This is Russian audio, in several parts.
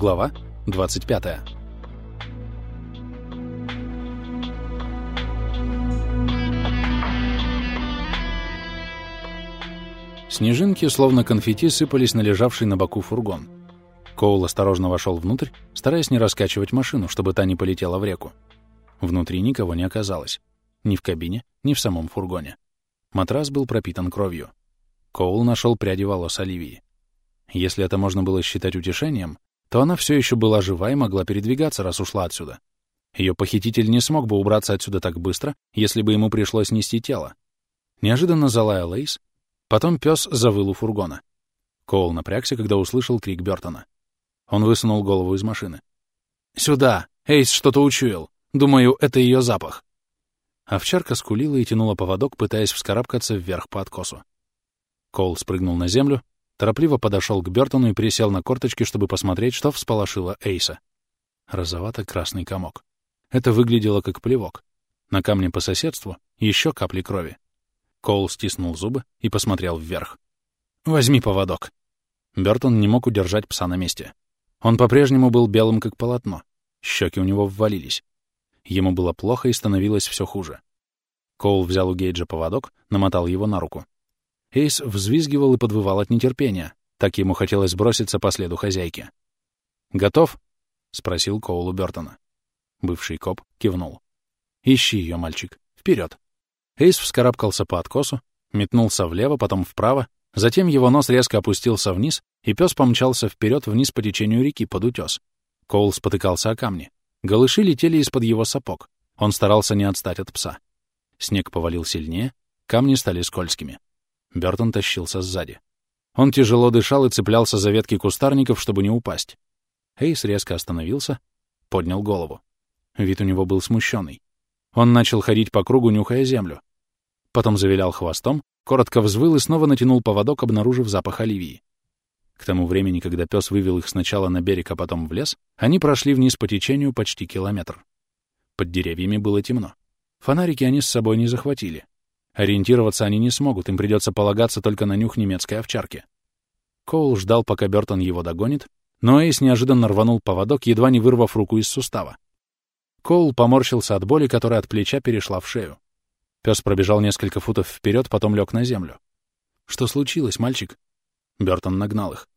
Глава 25. Снежинки, словно конфетти, сыпались на лежавший на боку фургон. Коул осторожно вошел внутрь, стараясь не раскачивать машину, чтобы та не полетела в реку. Внутри никого не оказалось. Ни в кабине, ни в самом фургоне. Матрас был пропитан кровью. Коул нашел пряди волос Оливии. Если это можно было считать утешением, то она все еще была жива и могла передвигаться, раз ушла отсюда. Ее похититель не смог бы убраться отсюда так быстро, если бы ему пришлось нести тело. Неожиданно залаял Эйс, потом пес завыл у фургона. Коул напрягся, когда услышал крик Бертона. Он высунул голову из машины. «Сюда! Эйс что-то учуял! Думаю, это ее запах!» Овчарка скулила и тянула поводок, пытаясь вскарабкаться вверх по откосу. Коул спрыгнул на землю, торопливо подошел к Бертону и присел на корточки, чтобы посмотреть, что всполошило Эйса. Розовато-красный комок. Это выглядело как плевок. На камне по соседству еще капли крови. Коул стиснул зубы и посмотрел вверх. «Возьми поводок». Бертон не мог удержать пса на месте. Он по-прежнему был белым, как полотно. Щеки у него ввалились. Ему было плохо и становилось все хуже. Коул взял у Гейджа поводок, намотал его на руку. Эйс взвизгивал и подвывал от нетерпения. Так ему хотелось броситься по следу хозяйки. «Готов?» — спросил Коулу Бёртона. Бывший коп кивнул. «Ищи ее, мальчик. Вперед!» Эйс вскарабкался по откосу, метнулся влево, потом вправо, затем его нос резко опустился вниз, и пес помчался вперед вниз по течению реки под утес. Коул спотыкался о камни. Голыши летели из-под его сапог. Он старался не отстать от пса. Снег повалил сильнее, камни стали скользкими. Бертон тащился сзади. Он тяжело дышал и цеплялся за ветки кустарников, чтобы не упасть. Эйс резко остановился, поднял голову. Вид у него был смущенный. Он начал ходить по кругу, нюхая землю. Потом завилял хвостом, коротко взвыл и снова натянул поводок, обнаружив запах оливии. К тому времени, когда пес вывел их сначала на берег, а потом в лес, они прошли вниз по течению почти километр. Под деревьями было темно. Фонарики они с собой не захватили. Ориентироваться они не смогут, им придется полагаться только на нюх немецкой овчарки. Коул ждал, пока Бертон его догонит, но Эйс неожиданно рванул поводок, едва не вырвав руку из сустава. Коул поморщился от боли, которая от плеча перешла в шею. Пес пробежал несколько футов вперед, потом лег на землю. «Что случилось, мальчик?» Бертон нагнал их.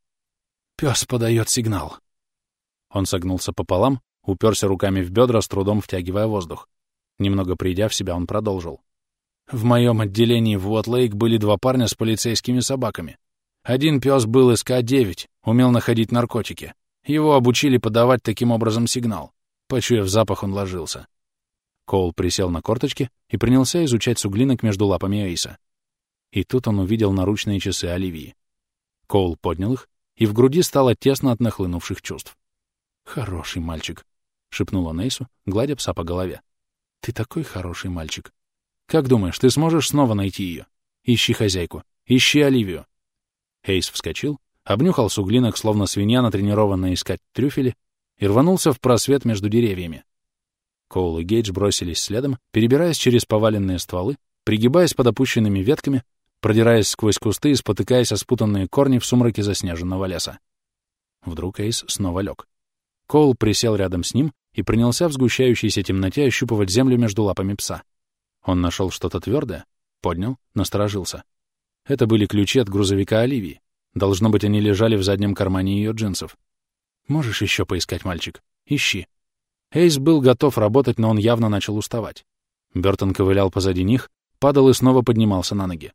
«Пес подает сигнал». Он согнулся пополам, уперся руками в бедра, с трудом втягивая воздух. Немного придя в себя, он продолжил. В моем отделении в Уотлейк были два парня с полицейскими собаками. Один пес был из К-9, умел находить наркотики. Его обучили подавать таким образом сигнал. Почуяв запах, он ложился. Коул присел на корточки и принялся изучать суглинок между лапами Эйса. И тут он увидел наручные часы Оливии. Коул поднял их, и в груди стало тесно от нахлынувших чувств. «Хороший мальчик», — шепнул он Эйсу, гладя пса по голове. «Ты такой хороший мальчик». Как думаешь, ты сможешь снова найти ее? Ищи хозяйку. Ищи Оливию. Эйс вскочил, обнюхал суглинок, словно свинья, натренированная искать трюфели, и рванулся в просвет между деревьями. Коул и Гейдж бросились следом, перебираясь через поваленные стволы, пригибаясь под опущенными ветками, продираясь сквозь кусты и спотыкаясь о спутанные корни в сумраке заснеженного леса. Вдруг Эйс снова лег. Коул присел рядом с ним и принялся в сгущающейся темноте ощупывать землю между лапами пса. Он нашел что-то твердое, поднял, насторожился. Это были ключи от грузовика Оливии. Должно быть, они лежали в заднем кармане ее джинсов. Можешь еще поискать, мальчик? Ищи. Эйс был готов работать, но он явно начал уставать. Бертон ковылял позади них, падал и снова поднимался на ноги.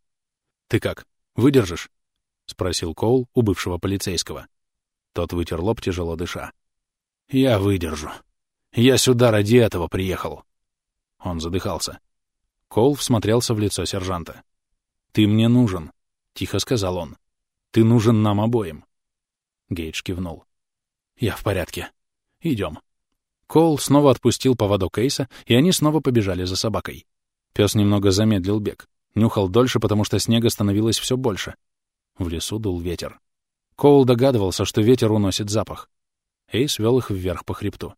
«Ты как, выдержишь?» — спросил Коул у бывшего полицейского. Тот вытер лоб, тяжело дыша. «Я выдержу. Я сюда ради этого приехал». Он задыхался. Коул всмотрелся в лицо сержанта. «Ты мне нужен», — тихо сказал он. «Ты нужен нам обоим». Гейдж кивнул. «Я в порядке. Идем». Коул снова отпустил поводок Кейса, и они снова побежали за собакой. Пес немного замедлил бег. Нюхал дольше, потому что снега становилось все больше. В лесу дул ветер. Коул догадывался, что ветер уносит запах. Эйс вел их вверх по хребту.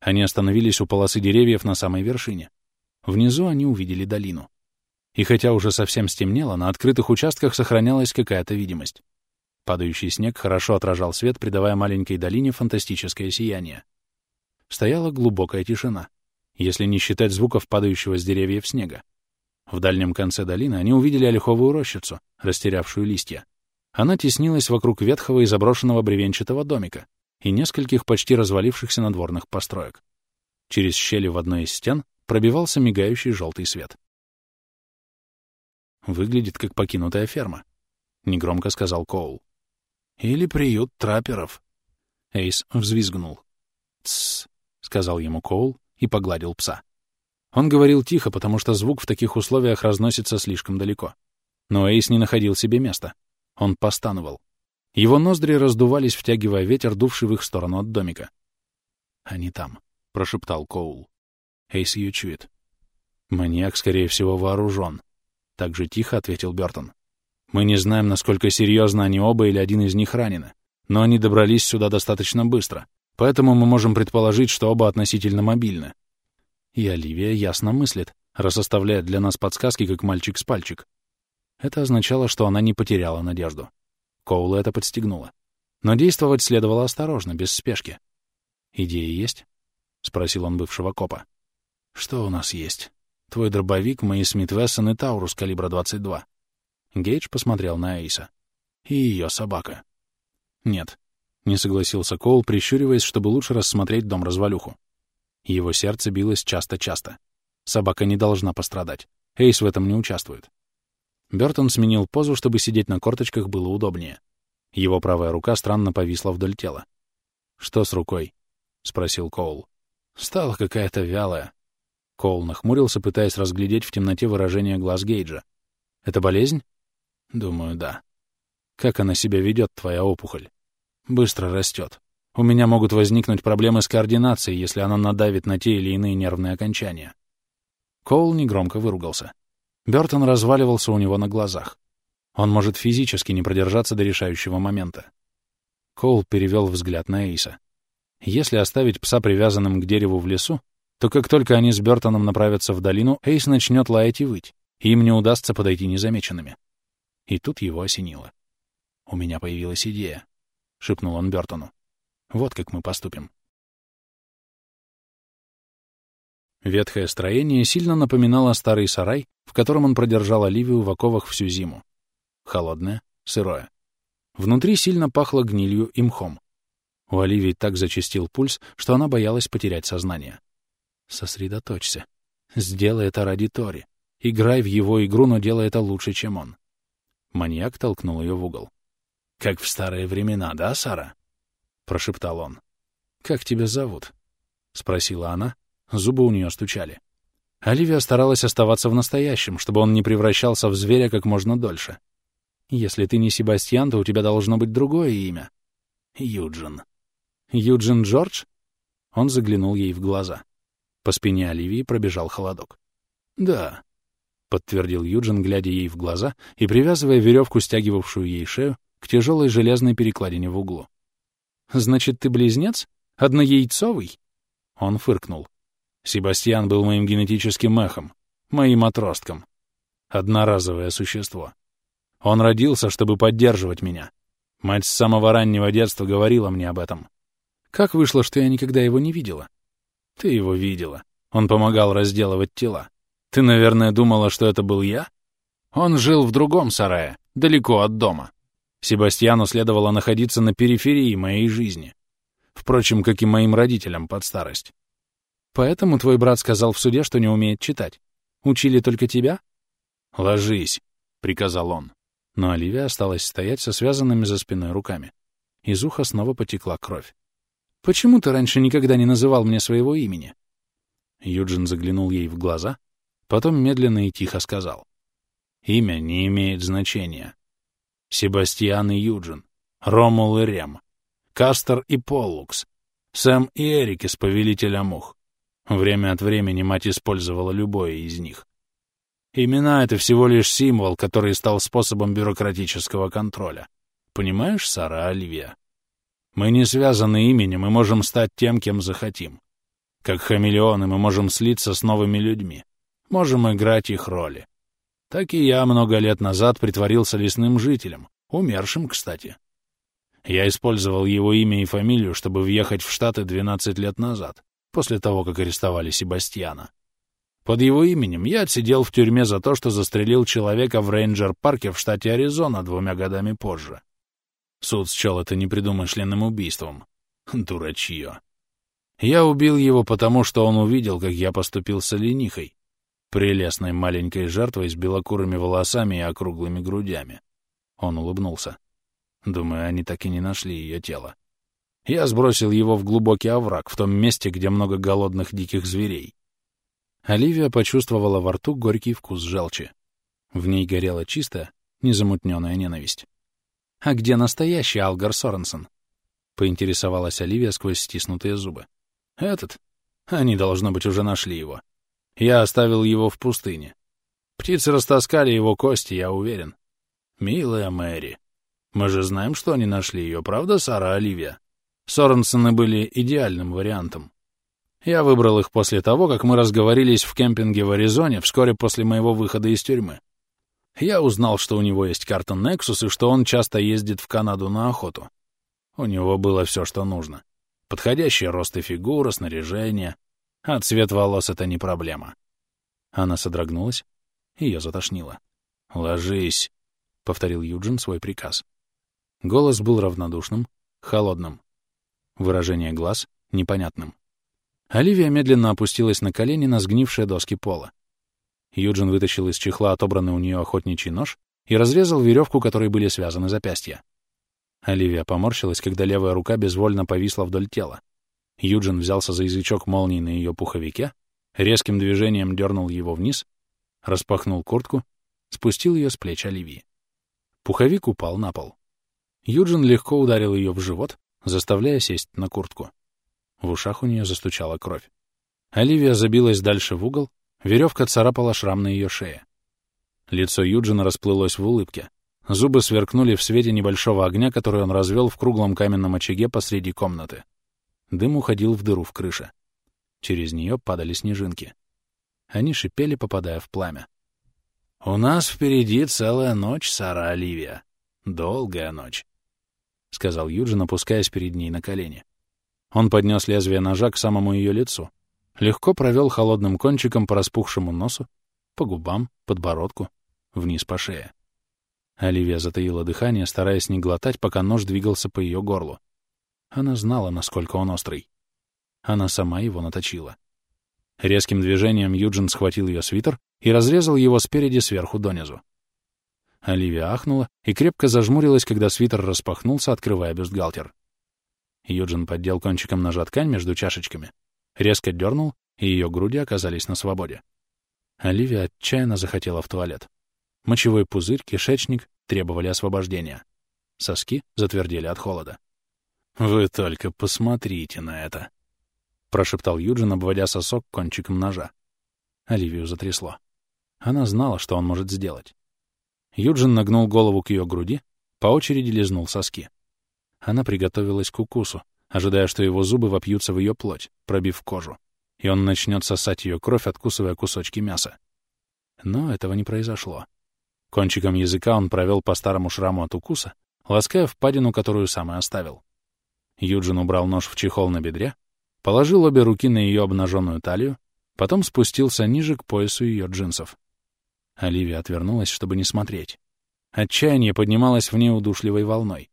Они остановились у полосы деревьев на самой вершине. Внизу они увидели долину. И хотя уже совсем стемнело, на открытых участках сохранялась какая-то видимость. Падающий снег хорошо отражал свет, придавая маленькой долине фантастическое сияние. Стояла глубокая тишина, если не считать звуков падающего с деревьев снега. В дальнем конце долины они увидели ольховую рощицу, растерявшую листья. Она теснилась вокруг ветхого и заброшенного бревенчатого домика и нескольких почти развалившихся надворных построек. Через щели в одной из стен пробивался мигающий желтый свет. «Выглядит как покинутая ферма», — негромко сказал Коул. «Или приют трапперов». Эйс взвизгнул. «Тссс», — сказал ему Коул и погладил пса. Он говорил тихо, потому что звук в таких условиях разносится слишком далеко. Но Эйс не находил себе места. Он постановал. Его ноздри раздувались, втягивая ветер, дувший в их сторону от домика. «Они там», — прошептал Коул. Эйс ее чует. «Маньяк, скорее всего, вооружен», — так же тихо ответил Бертон. «Мы не знаем, насколько серьезно они оба или один из них ранены, но они добрались сюда достаточно быстро, поэтому мы можем предположить, что оба относительно мобильны». И Оливия ясно мыслит, раз оставляет для нас подсказки, как мальчик с пальчик. Это означало, что она не потеряла надежду. Коула это подстегнуло. Но действовать следовало осторожно, без спешки. «Идеи есть?» — спросил он бывшего копа. «Что у нас есть? Твой дробовик, мои Смит Вессон и Таурус калибра 22». Гейдж посмотрел на Эйса. «И ее собака». «Нет», — не согласился Коул, прищуриваясь, чтобы лучше рассмотреть дом-развалюху. Его сердце билось часто-часто. Собака не должна пострадать. Эйс в этом не участвует. Бертон сменил позу, чтобы сидеть на корточках было удобнее. Его правая рука странно повисла вдоль тела. «Что с рукой?» — спросил Коул. «Стала какая-то вялая». Коул нахмурился, пытаясь разглядеть в темноте выражение глаз Гейджа. «Это болезнь?» «Думаю, да». «Как она себя ведет, твоя опухоль?» «Быстро растет. У меня могут возникнуть проблемы с координацией, если она надавит на те или иные нервные окончания». Коул негромко выругался. Бертон разваливался у него на глазах. Он может физически не продержаться до решающего момента. Коул перевел взгляд на Эйса. Если оставить пса привязанным к дереву в лесу, то как только они с Бертоном направятся в долину, Эйс начнет лаять и выть, и им не удастся подойти незамеченными. И тут его осенило. «У меня появилась идея», — шепнул он Бертону. «Вот как мы поступим. Ветхое строение сильно напоминало старый сарай, в котором он продержал Оливию в оковах всю зиму. Холодное, сырое. Внутри сильно пахло гнилью и мхом. У Оливии так зачастил пульс, что она боялась потерять сознание. «Сосредоточься. Сделай это ради Тори. Играй в его игру, но делай это лучше, чем он». Маньяк толкнул ее в угол. «Как в старые времена, да, Сара?» — прошептал он. «Как тебя зовут?» — спросила она, Зубы у нее стучали. Оливия старалась оставаться в настоящем, чтобы он не превращался в зверя как можно дольше. «Если ты не Себастьян, то у тебя должно быть другое имя». «Юджин». «Юджин Джордж?» Он заглянул ей в глаза. По спине Оливии пробежал холодок. «Да», — подтвердил Юджин, глядя ей в глаза и привязывая веревку, стягивавшую ей шею, к тяжелой железной перекладине в углу. «Значит, ты близнец? Однояйцовый?» Он фыркнул. Себастьян был моим генетическим эхом, моим отростком. Одноразовое существо. Он родился, чтобы поддерживать меня. Мать с самого раннего детства говорила мне об этом. Как вышло, что я никогда его не видела? Ты его видела. Он помогал разделывать тела. Ты, наверное, думала, что это был я? Он жил в другом сарае, далеко от дома. Себастьяну следовало находиться на периферии моей жизни. Впрочем, как и моим родителям под старость. Поэтому твой брат сказал в суде, что не умеет читать. Учили только тебя? Ложись, приказал он. Но Оливия осталась стоять со связанными за спиной руками. Из уха снова потекла кровь. «Почему ты раньше никогда не называл мне своего имени?» Юджин заглянул ей в глаза, потом медленно и тихо сказал. «Имя не имеет значения. Себастьян и Юджин, Ромул и Рем, Кастер и Поллукс, Сэм и Эрик из «Повелителя мух, Время от времени мать использовала любое из них. Имена — это всего лишь символ, который стал способом бюрократического контроля. Понимаешь, Сара Оливия? Мы не связаны именем и можем стать тем, кем захотим. Как хамелеоны мы можем слиться с новыми людьми, можем играть их роли. Так и я много лет назад притворился лесным жителем, умершим, кстати, Я использовал его имя и фамилию, чтобы въехать в Штаты 12 лет назад, после того, как арестовали Себастьяна. Под его именем я отсидел в тюрьме за то, что застрелил человека в рейнджер-парке в штате Аризона двумя годами позже. Суд счел это непредумышленным убийством. Дурачье. Я убил его потому, что он увидел, как я поступил с оленихой, прелестной маленькой жертвой с белокурыми волосами и округлыми грудями. Он улыбнулся. Думаю, они так и не нашли ее тело. Я сбросил его в глубокий овраг, в том месте, где много голодных диких зверей. Оливия почувствовала во рту горький вкус желчи. В ней горела чистая, незамутненная ненависть. «А где настоящий Алгар Соренсон?» — поинтересовалась Оливия сквозь стиснутые зубы. «Этот? Они, должно быть, уже нашли его. Я оставил его в пустыне. Птицы растаскали его кости, я уверен. Милая Мэри, мы же знаем, что они нашли ее, правда, Сара Оливия? Соренсоны были идеальным вариантом. Я выбрал их после того, как мы разговорились в кемпинге в Аризоне вскоре после моего выхода из тюрьмы. Я узнал, что у него есть карта Nexus и что он часто ездит в Канаду на охоту. У него было все, что нужно. Подходящий рост и фигура, снаряжение. А цвет волос — это не проблема. Она содрогнулась, ее затошнило. «Ложись», — повторил Юджин свой приказ. Голос был равнодушным, холодным. Выражение глаз — непонятным. Оливия медленно опустилась на колени на сгнившие доски пола. Юджин вытащил из чехла отобранный у нее охотничий нож и разрезал веревку, которой были связаны запястья. Оливия поморщилась, когда левая рука безвольно повисла вдоль тела. Юджин взялся за язычок молнии на ее пуховике, резким движением дернул его вниз, распахнул куртку, спустил ее с плеч Оливии. Пуховик упал на пол. Юджин легко ударил ее в живот, заставляя сесть на куртку. В ушах у нее застучала кровь. Оливия забилась дальше в угол, веревка царапала шрам на ее шее. Лицо Юджина расплылось в улыбке. Зубы сверкнули в свете небольшого огня, который он развел в круглом каменном очаге посреди комнаты. Дым уходил в дыру в крыше. Через нее падали снежинки. Они шипели, попадая в пламя. «У нас впереди целая ночь, Сара Оливия. Долгая ночь», — сказал Юджин, опускаясь перед ней на колени. Он поднес лезвие ножа к самому ее лицу, легко провел холодным кончиком по распухшему носу, по губам, подбородку, вниз по шее. Оливия затаила дыхание, стараясь не глотать, пока нож двигался по ее горлу. Она знала, насколько он острый. Она сама его наточила. Резким движением Юджин схватил ее свитер и разрезал его спереди сверху донизу. Оливия ахнула и крепко зажмурилась, когда свитер распахнулся, открывая бюстгальтер. Юджин поддел кончиком ножа ткань между чашечками, резко дернул, и ее груди оказались на свободе. Оливия отчаянно захотела в туалет. Мочевой пузырь, кишечник требовали освобождения. Соски затвердели от холода. «Вы только посмотрите на это!» — прошептал Юджин, обводя сосок кончиком ножа. Оливию затрясло. Она знала, что он может сделать. Юджин нагнул голову к ее груди, по очереди лизнул соски. Она приготовилась к укусу, ожидая, что его зубы вопьются в ее плоть, пробив кожу, и он начнет сосать ее кровь, откусывая кусочки мяса. Но этого не произошло. Кончиком языка он провел по старому шраму от укуса, лаская впадину, которую сам и оставил. Юджин убрал нож в чехол на бедре, положил обе руки на ее обнаженную талию, потом спустился ниже к поясу ее джинсов. Оливия отвернулась, чтобы не смотреть. Отчаяние поднималось в ней удушливой волной.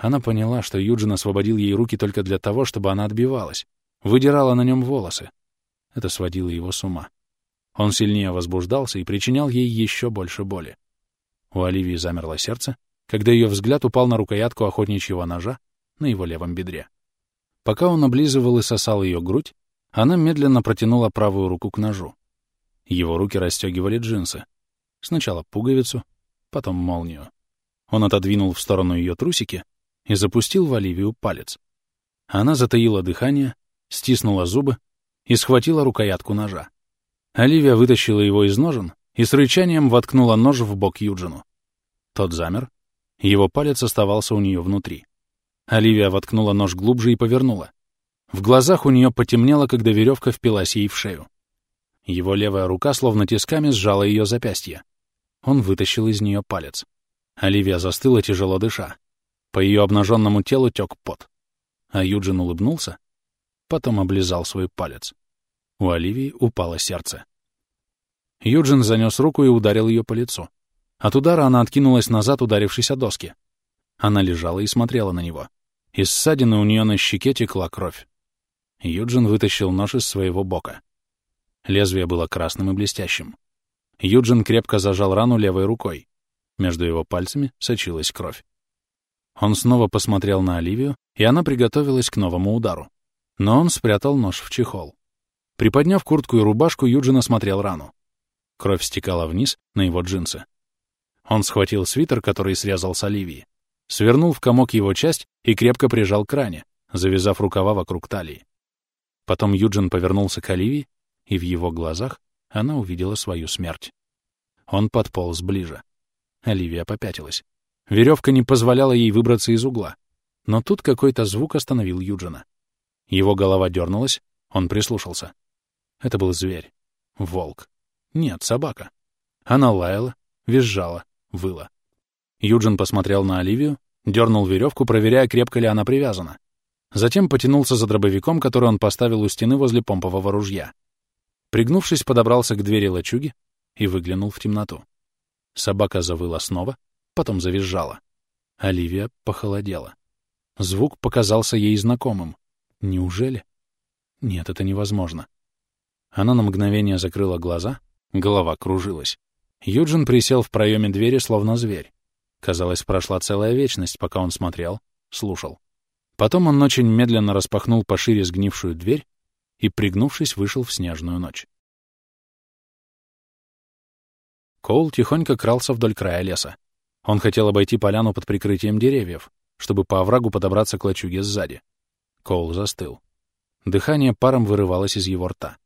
Она поняла, что Юджин освободил ей руки только для того, чтобы она отбивалась, выдирала на нем волосы. Это сводило его с ума. Он сильнее возбуждался и причинял ей еще больше боли. У Оливии замерло сердце, когда ее взгляд упал на рукоятку охотничьего ножа на его левом бедре. Пока он облизывал и сосал ее грудь, она медленно протянула правую руку к ножу. Его руки расстегивали джинсы. Сначала пуговицу, потом молнию. Он отодвинул в сторону ее трусики и запустил в Оливию палец. Она затаила дыхание, стиснула зубы и схватила рукоятку ножа. Оливия вытащила его из ножен и с рычанием воткнула нож в бок Юджину. Тот замер, его палец оставался у нее внутри. Оливия воткнула нож глубже и повернула. В глазах у нее потемнело, когда веревка впилась ей в шею. Его левая рука словно тисками сжала ее запястье. Он вытащил из нее палец. Оливия застыла, тяжело дыша. По ее обнаженному телу тек пот. А Юджин улыбнулся, потом облизал свой палец. У Оливии упало сердце. Юджин занес руку и ударил ее по лицу. От удара она откинулась назад, ударившись о доски. Она лежала и смотрела на него. Из ссадины у нее на щеке текла кровь. Юджин вытащил нож из своего бока. Лезвие было красным и блестящим. Юджин крепко зажал рану левой рукой. Между его пальцами сочилась кровь. Он снова посмотрел на Оливию, и она приготовилась к новому удару. Но он спрятал нож в чехол. Приподняв куртку и рубашку, Юджин осмотрел рану. Кровь стекала вниз на его джинсы. Он схватил свитер, который срезал с Оливии, свернул в комок его часть и крепко прижал к ране, завязав рукава вокруг талии. Потом Юджин повернулся к Оливии, и в его глазах она увидела свою смерть. Он подполз ближе. Оливия попятилась. Веревка не позволяла ей выбраться из угла. Но тут какой-то звук остановил Юджина. Его голова дернулась, он прислушался. Это был зверь. Волк. Нет, собака. Она лаяла, визжала, выла. Юджин посмотрел на Оливию, дернул веревку, проверяя, крепко ли она привязана. Затем потянулся за дробовиком, который он поставил у стены возле помпового ружья. Пригнувшись, подобрался к двери лачуги и выглянул в темноту. Собака завыла снова, потом завизжала. Оливия похолодела. Звук показался ей знакомым. Неужели? Нет, это невозможно. Она на мгновение закрыла глаза, голова кружилась. Юджин присел в проеме двери, словно зверь. Казалось, прошла целая вечность, пока он смотрел, слушал. Потом он очень медленно распахнул пошире сгнившую дверь и, пригнувшись, вышел в снежную ночь. Коул тихонько крался вдоль края леса. Он хотел обойти поляну под прикрытием деревьев, чтобы по оврагу подобраться к лачуге сзади. Коул застыл. Дыхание паром вырывалось из его рта.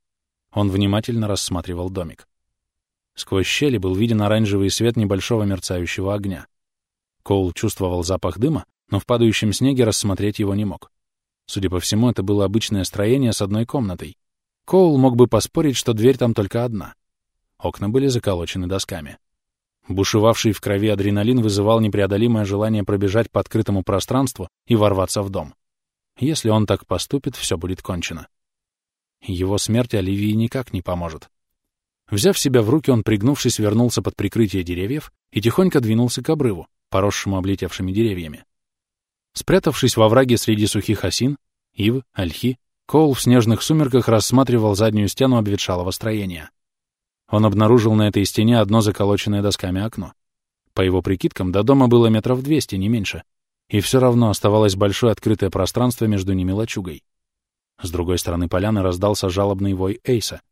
Он внимательно рассматривал домик. Сквозь щели был виден оранжевый свет небольшого мерцающего огня. Коул чувствовал запах дыма, но в падающем снеге рассмотреть его не мог. Судя по всему, это было обычное строение с одной комнатой. Коул мог бы поспорить, что дверь там только одна. Окна были заколочены досками. Бушевавший в крови адреналин вызывал непреодолимое желание пробежать по открытому пространству и ворваться в дом. Если он так поступит, все будет кончено. Его смерть Оливии никак не поможет. Взяв себя в руки, он, пригнувшись, вернулся под прикрытие деревьев и тихонько двинулся к обрыву, поросшему облетевшими деревьями. Спрятавшись во враге среди сухих осин, ив, ольхи, Коул в снежных сумерках рассматривал заднюю стену обветшалого строения. Он обнаружил на этой стене одно заколоченное досками окно. По его прикидкам, до дома было метров двести, не меньше. И все равно оставалось большое открытое пространство между ними лачугой. С другой стороны поляны раздался жалобный вой Эйса.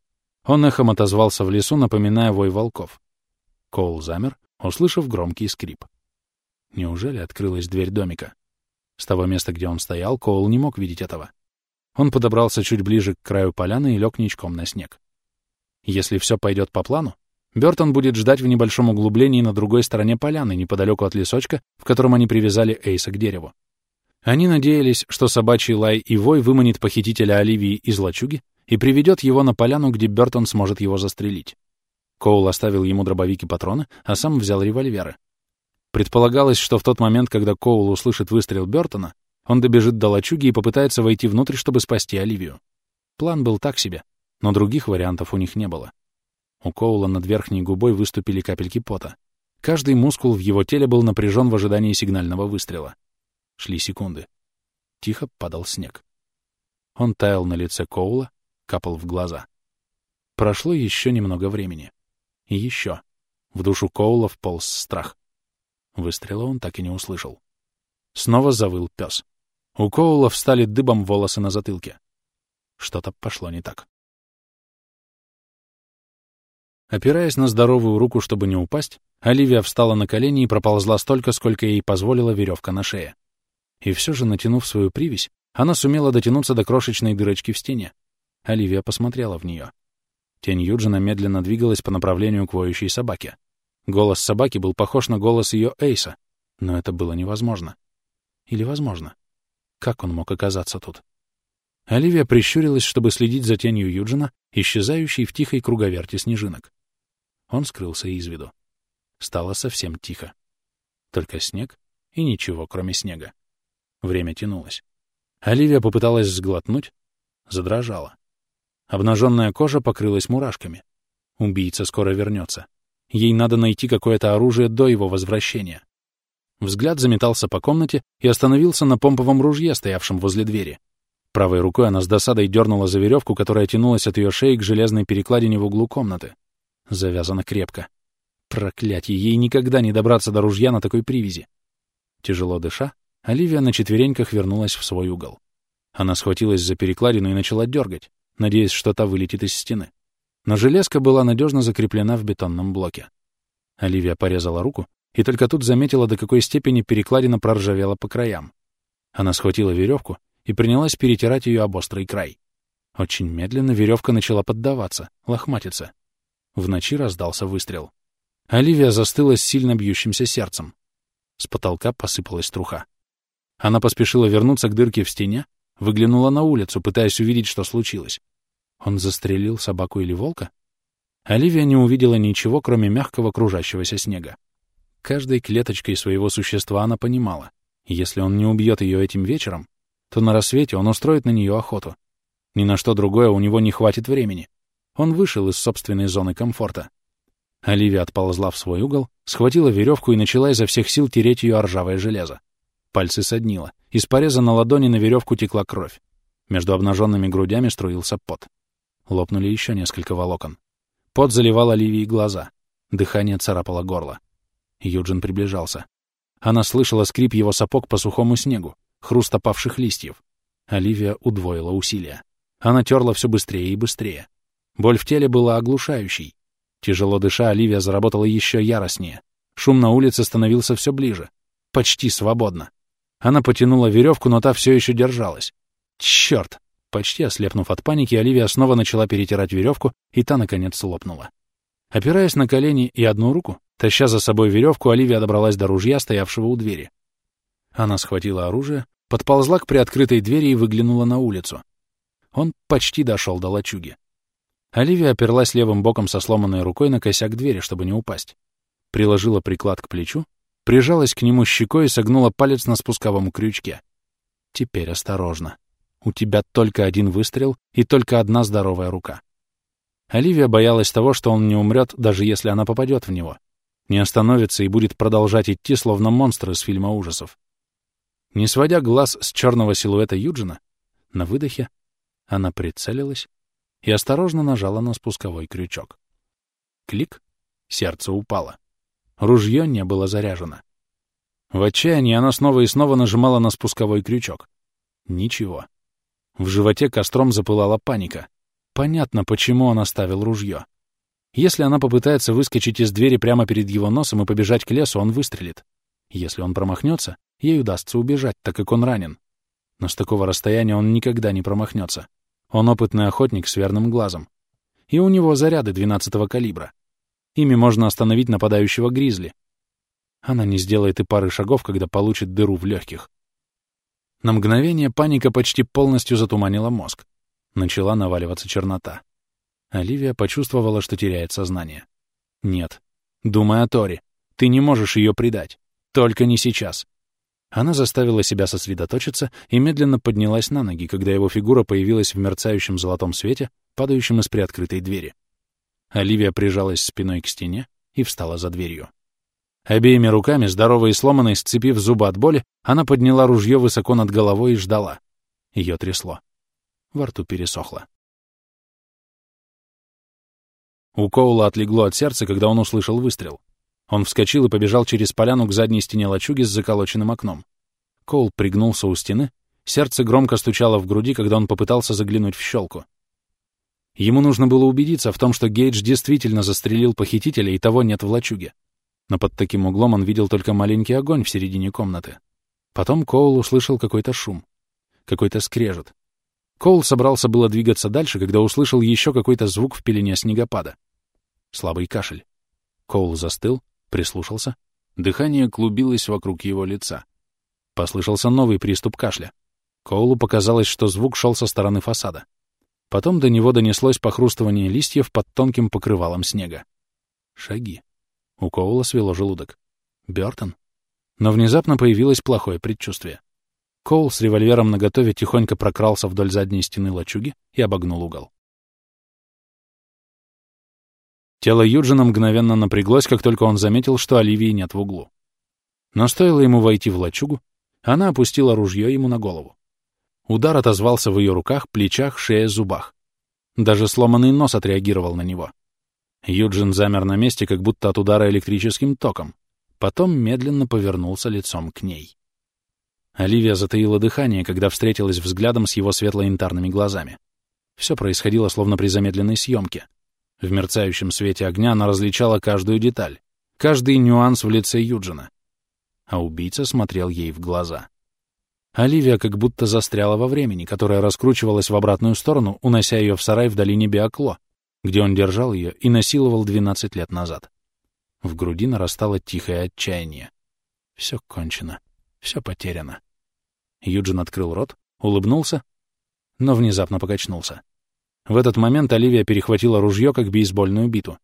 Он эхом отозвался в лесу, напоминая вой волков. Коул замер, услышав громкий скрип. Неужели открылась дверь домика? С того места, где он стоял, Коул не мог видеть этого. Он подобрался чуть ближе к краю поляны и лег ничком на снег. Если все пойдет по плану, Бертон будет ждать в небольшом углублении на другой стороне поляны, неподалеку от лесочка, в котором они привязали Эйса к дереву. Они надеялись, что собачий лай и вой выманит похитителя Оливии из лачуги и приведет его на поляну, где Бертон сможет его застрелить. Коул оставил ему дробовики патроны, а сам взял револьверы. Предполагалось, что в тот момент, когда Коул услышит выстрел Бертона, он добежит до лачуги и попытается войти внутрь, чтобы спасти Оливию. План был так себе но других вариантов у них не было. У Коула над верхней губой выступили капельки пота. Каждый мускул в его теле был напряжен в ожидании сигнального выстрела. Шли секунды. Тихо падал снег. Он таял на лице Коула, капал в глаза. Прошло еще немного времени. И еще. В душу Коула вполз страх. Выстрела он так и не услышал. Снова завыл пес. У Коула встали дыбом волосы на затылке. Что-то пошло не так. Опираясь на здоровую руку, чтобы не упасть, Оливия встала на колени и проползла столько, сколько ей позволила веревка на шее. И все же, натянув свою привязь, она сумела дотянуться до крошечной дырочки в стене. Оливия посмотрела в нее. Тень Юджина медленно двигалась по направлению к воющей собаке. Голос собаки был похож на голос ее Эйса, но это было невозможно. Или возможно? Как он мог оказаться тут? Оливия прищурилась, чтобы следить за тенью Юджина, исчезающей в тихой круговерте снежинок. Он скрылся из виду. Стало совсем тихо. Только снег и ничего, кроме снега. Время тянулось. Оливия попыталась сглотнуть, задрожала. Обнаженная кожа покрылась мурашками. Убийца скоро вернется. Ей надо найти какое-то оружие до его возвращения. Взгляд заметался по комнате и остановился на помповом ружье, стоявшем возле двери. Правой рукой она с досадой дернула за веревку, которая тянулась от ее шеи к железной перекладине в углу комнаты. Завязана крепко. Проклятье, ей никогда не добраться до ружья на такой привязи. Тяжело дыша, Оливия на четвереньках вернулась в свой угол. Она схватилась за перекладину и начала дергать, надеясь, что та вылетит из стены. Но железка была надежно закреплена в бетонном блоке. Оливия порезала руку и только тут заметила, до какой степени перекладина проржавела по краям. Она схватила веревку и принялась перетирать ее об острый край. Очень медленно веревка начала поддаваться, лохматиться. В ночи раздался выстрел. Оливия застыла с сильно бьющимся сердцем. С потолка посыпалась труха. Она поспешила вернуться к дырке в стене, выглянула на улицу, пытаясь увидеть, что случилось. Он застрелил собаку или волка? Оливия не увидела ничего, кроме мягкого кружащегося снега. Каждой клеточкой своего существа она понимала, если он не убьет ее этим вечером, то на рассвете он устроит на нее охоту. Ни на что другое у него не хватит времени. Он вышел из собственной зоны комфорта. Оливия отползла в свой угол, схватила веревку и начала изо всех сил тереть ее ржавое железо. Пальцы соднило. Из пореза на ладони на веревку текла кровь. Между обнаженными грудями струился пот. Лопнули еще несколько волокон. Пот заливал Оливии глаза. Дыхание царапало горло. Юджин приближался. Она слышала скрип его сапог по сухому снегу, хруст опавших листьев. Оливия удвоила усилия. Она терла все быстрее и быстрее. Боль в теле была оглушающей. Тяжело дыша, Оливия заработала еще яростнее. Шум на улице становился все ближе. Почти свободно. Она потянула веревку, но та все еще держалась. Черт! Почти ослепнув от паники, Оливия снова начала перетирать веревку, и та, наконец, лопнула. Опираясь на колени и одну руку, Таща за собой веревку, Оливия добралась до ружья, стоявшего у двери. Она схватила оружие, подползла к приоткрытой двери и выглянула на улицу. Он почти дошел до лачуги. Оливия оперлась левым боком со сломанной рукой на косяк двери, чтобы не упасть. Приложила приклад к плечу, прижалась к нему щекой и согнула палец на спусковом крючке. Теперь осторожно. У тебя только один выстрел и только одна здоровая рука. Оливия боялась того, что он не умрет, даже если она попадет в него не остановится и будет продолжать идти, словно монстр из фильма ужасов. Не сводя глаз с черного силуэта Юджина, на выдохе она прицелилась и осторожно нажала на спусковой крючок. Клик, сердце упало. Ружье не было заряжено. В отчаянии она снова и снова нажимала на спусковой крючок. Ничего. В животе костром запылала паника. Понятно, почему он оставил ружье. Если она попытается выскочить из двери прямо перед его носом и побежать к лесу, он выстрелит. Если он промахнется, ей удастся убежать, так как он ранен. Но с такого расстояния он никогда не промахнется. Он опытный охотник с верным глазом. И у него заряды 12-го калибра. Ими можно остановить нападающего гризли. Она не сделает и пары шагов, когда получит дыру в легких. На мгновение паника почти полностью затуманила мозг. Начала наваливаться чернота. Оливия почувствовала, что теряет сознание. «Нет. Думай о Тори. Ты не можешь ее предать. Только не сейчас». Она заставила себя сосредоточиться и медленно поднялась на ноги, когда его фигура появилась в мерцающем золотом свете, падающем из приоткрытой двери. Оливия прижалась спиной к стене и встала за дверью. Обеими руками, здоровой и сломанной, сцепив зубы от боли, она подняла ружье высоко над головой и ждала. Ее трясло. Во рту пересохло. У Коула отлегло от сердца, когда он услышал выстрел. Он вскочил и побежал через поляну к задней стене лачуги с заколоченным окном. Коул пригнулся у стены, сердце громко стучало в груди, когда он попытался заглянуть в щелку. Ему нужно было убедиться в том, что Гейдж действительно застрелил похитителя, и того нет в лачуге. Но под таким углом он видел только маленький огонь в середине комнаты. Потом Коул услышал какой-то шум, какой-то скрежет. Коул собрался было двигаться дальше, когда услышал еще какой-то звук в пелене снегопада. Слабый кашель. Коул застыл, прислушался. Дыхание клубилось вокруг его лица. Послышался новый приступ кашля. Коулу показалось, что звук шел со стороны фасада. Потом до него донеслось похрустывание листьев под тонким покрывалом снега. Шаги. У Коула свело желудок. Бёртон? Но внезапно появилось плохое предчувствие. Коул с револьвером наготове тихонько прокрался вдоль задней стены лачуги и обогнул угол. Тело Юджина мгновенно напряглось, как только он заметил, что Оливии нет в углу. Но стоило ему войти в лачугу, она опустила ружье ему на голову. Удар отозвался в ее руках, плечах, шее, зубах. Даже сломанный нос отреагировал на него. Юджин замер на месте, как будто от удара электрическим током. Потом медленно повернулся лицом к ней. Оливия затаила дыхание, когда встретилась взглядом с его светло-янтарными глазами. Все происходило словно при замедленной съемке. В мерцающем свете огня она различала каждую деталь, каждый нюанс в лице Юджина. А убийца смотрел ей в глаза. Оливия как будто застряла во времени, которое раскручивалось в обратную сторону, унося ее в сарай в долине Биокло, где он держал ее и насиловал 12 лет назад. В груди нарастало тихое отчаяние. Все кончено. Все потеряно. Юджин открыл рот, улыбнулся, но внезапно покачнулся. В этот момент Оливия перехватила ружье, как бейсбольную биту.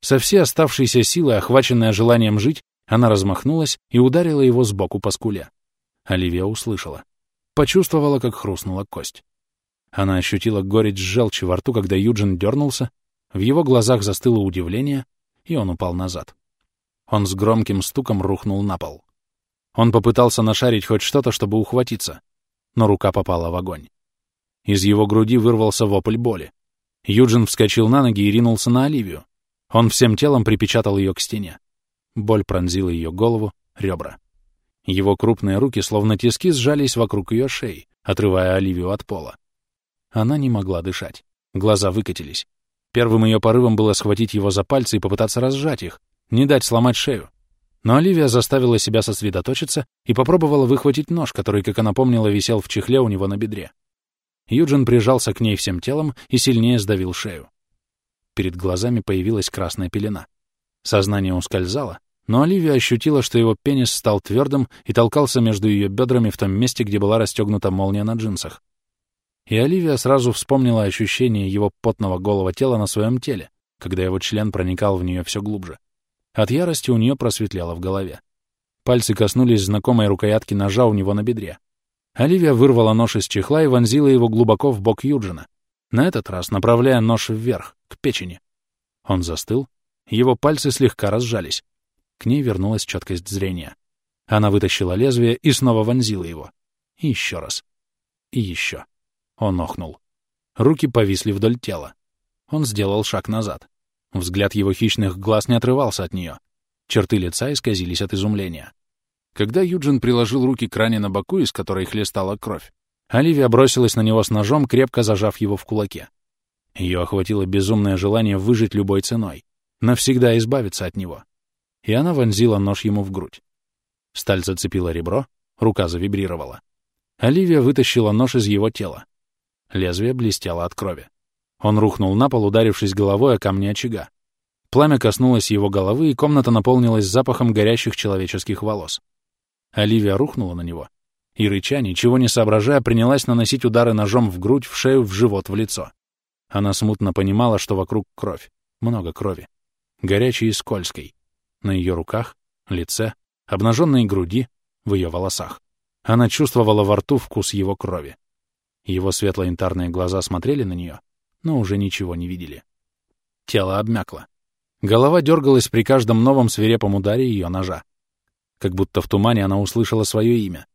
Со всей оставшейся силой, охваченная желанием жить, она размахнулась и ударила его сбоку по скуле. Оливия услышала. Почувствовала, как хрустнула кость. Она ощутила горечь желчи во рту, когда Юджин дернулся, в его глазах застыло удивление, и он упал назад. Он с громким стуком рухнул на пол. Он попытался нашарить хоть что-то, чтобы ухватиться, но рука попала в огонь. Из его груди вырвался вопль боли. Юджин вскочил на ноги и ринулся на Оливию. Он всем телом припечатал ее к стене. Боль пронзила ее голову, ребра. Его крупные руки, словно тиски, сжались вокруг ее шеи, отрывая Оливию от пола. Она не могла дышать. Глаза выкатились. Первым ее порывом было схватить его за пальцы и попытаться разжать их, не дать сломать шею. Но Оливия заставила себя сосредоточиться и попробовала выхватить нож, который, как она помнила, висел в чехле у него на бедре. Юджин прижался к ней всем телом и сильнее сдавил шею. Перед глазами появилась красная пелена. Сознание ускользало, но Оливия ощутила, что его пенис стал твердым и толкался между ее бедрами в том месте, где была расстегнута молния на джинсах. И Оливия сразу вспомнила ощущение его потного голого тела на своем теле, когда его член проникал в нее все глубже. От ярости у нее просветлело в голове. Пальцы коснулись знакомой рукоятки ножа у него на бедре. Оливия вырвала нож из чехла и вонзила его глубоко в бок Юджина, на этот раз направляя нож вверх, к печени. Он застыл, его пальцы слегка разжались. К ней вернулась четкость зрения. Она вытащила лезвие и снова вонзила его. И еще раз. И еще. Он охнул. Руки повисли вдоль тела. Он сделал шаг назад. Взгляд его хищных глаз не отрывался от нее. Черты лица исказились от изумления. Когда Юджин приложил руки к ране на боку, из которой хлестала кровь, Оливия бросилась на него с ножом, крепко зажав его в кулаке. Ее охватило безумное желание выжить любой ценой, навсегда избавиться от него. И она вонзила нож ему в грудь. Сталь зацепила ребро, рука завибрировала. Оливия вытащила нож из его тела. Лезвие блестело от крови. Он рухнул на пол, ударившись головой о камни очага. Пламя коснулось его головы, и комната наполнилась запахом горящих человеческих волос. Оливия рухнула на него, и, рыча, ничего не соображая, принялась наносить удары ножом в грудь, в шею, в живот, в лицо. Она смутно понимала, что вокруг кровь, много крови, горячей и скользкой, на ее руках, лице, обнаженной груди, в ее волосах. Она чувствовала во рту вкус его крови. Его светло-янтарные глаза смотрели на нее, но уже ничего не видели. Тело обмякло. Голова дергалась при каждом новом свирепом ударе ее ножа. Как будто в тумане она услышала свое имя.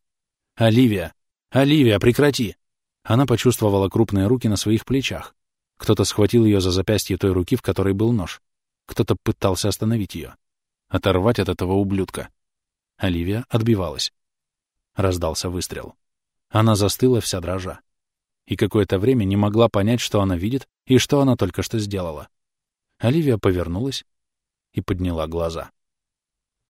«Оливия! Оливия, прекрати!» Она почувствовала крупные руки на своих плечах. Кто-то схватил ее за запястье той руки, в которой был нож. Кто-то пытался остановить ее. Оторвать от этого ублюдка. Оливия отбивалась. Раздался выстрел. Она застыла вся дрожа и какое-то время не могла понять, что она видит и что она только что сделала. Оливия повернулась и подняла глаза.